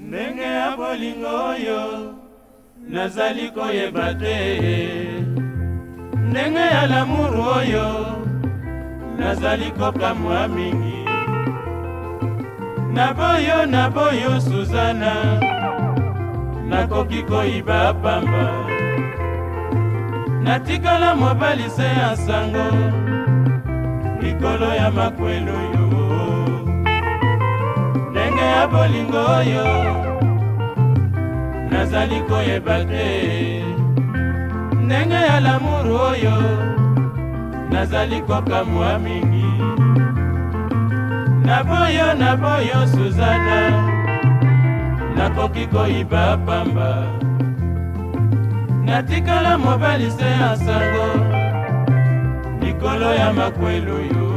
ndenge ya bolingo oyo nazali koyeba te ndenge ya lamuru oyo nazali kokamwa mingi naboyo naboyo suzana nakoki koyiba pamba natikala mobali se ya sango likolo ya makwelu yo ndenge ya bolingo oyo nazali koyeba te ndenge ya lamuru oyo nazali kokamwa mingi na boyo na boyo suzana nakoki koyiba pamba natikala mobali se ya sango likolo ya makwelu yo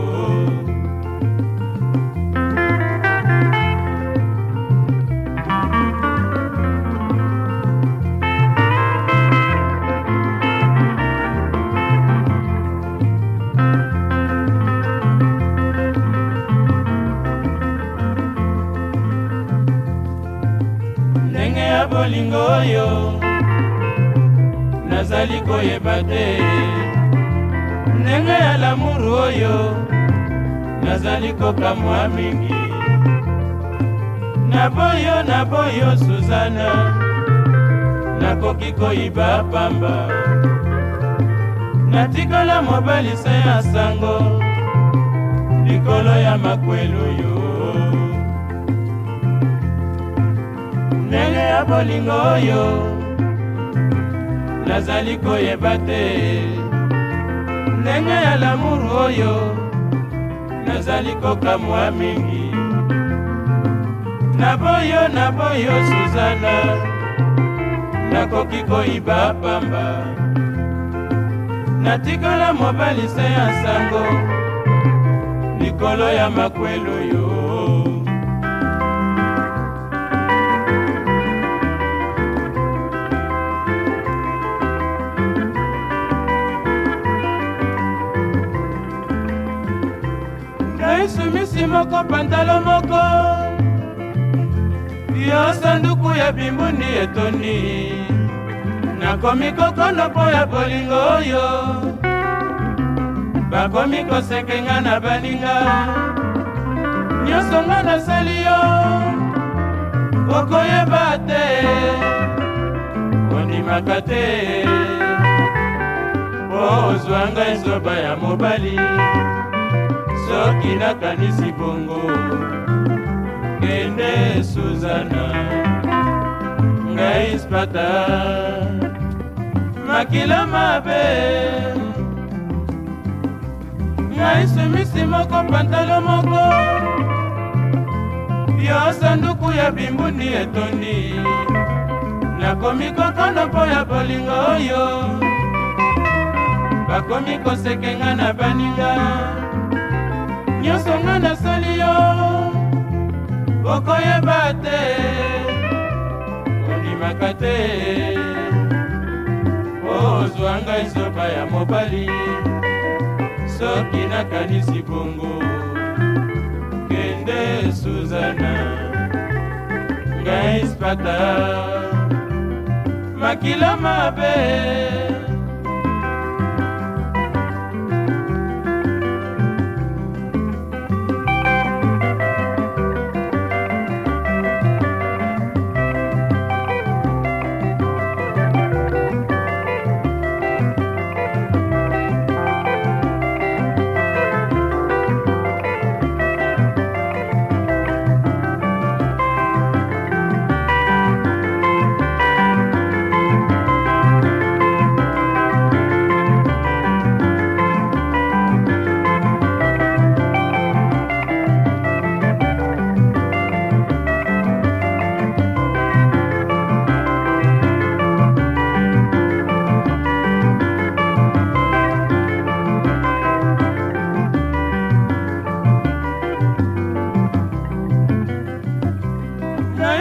ya bolingo oyo nazali koyeba te ndenge ya lamuru oyo nazali kokamwa mingi naboyo naboyo suzana nakoki koyiba pamba natikala mobali se ya sango likolo ya makwelu yo ndenge ya bolingo oyo nazali koyeba te ndenge ya lamuru oyo nazali kokamwa mingi naboyo naboyo suzana nakoki koyiba pamba natikala mobali se ya sango likolo ya makwelo yo moko pantalo moko yo sanduku ya bimbuni etoni nakomi kokondo mpo ya bolingo oyo bakomi kosekenga na baninga nyonso nga nasali yo okoyeba te ondimaka te po ozwanga ezoba ya mobali soki nakanisi bongo kende suzana ngai spata makila mabe ngai semisi moko pantalo moko yo sanduku ya bimbuni etondi nakomi kokono mpo ya bolingo oyo bakomi kosekenga na baninga nyonso nga nasali yo okoyeba te ondimaka te ozwa ngai zoba ya mobali soki nakanisi bongo kende suzana ngai spata makila mabe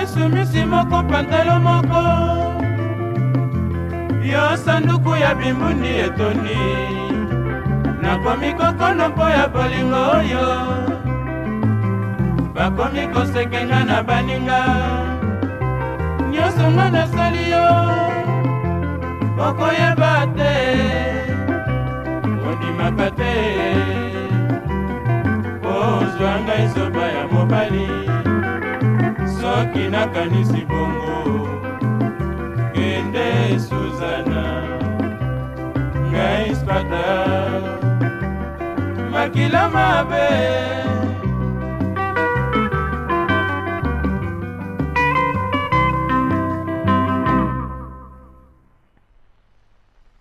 misumisi moko pantalo moko yo sanduku ya bimbuni etoni nakomi kokono mpo ya bolingo oyo bakomi kosekenga na baninga nyonso nga nasali yo okoyeba te ondimaka te ozwa ngai zoba ya mobali soki nakanisi bongo kende suzana ngai spata makila mabe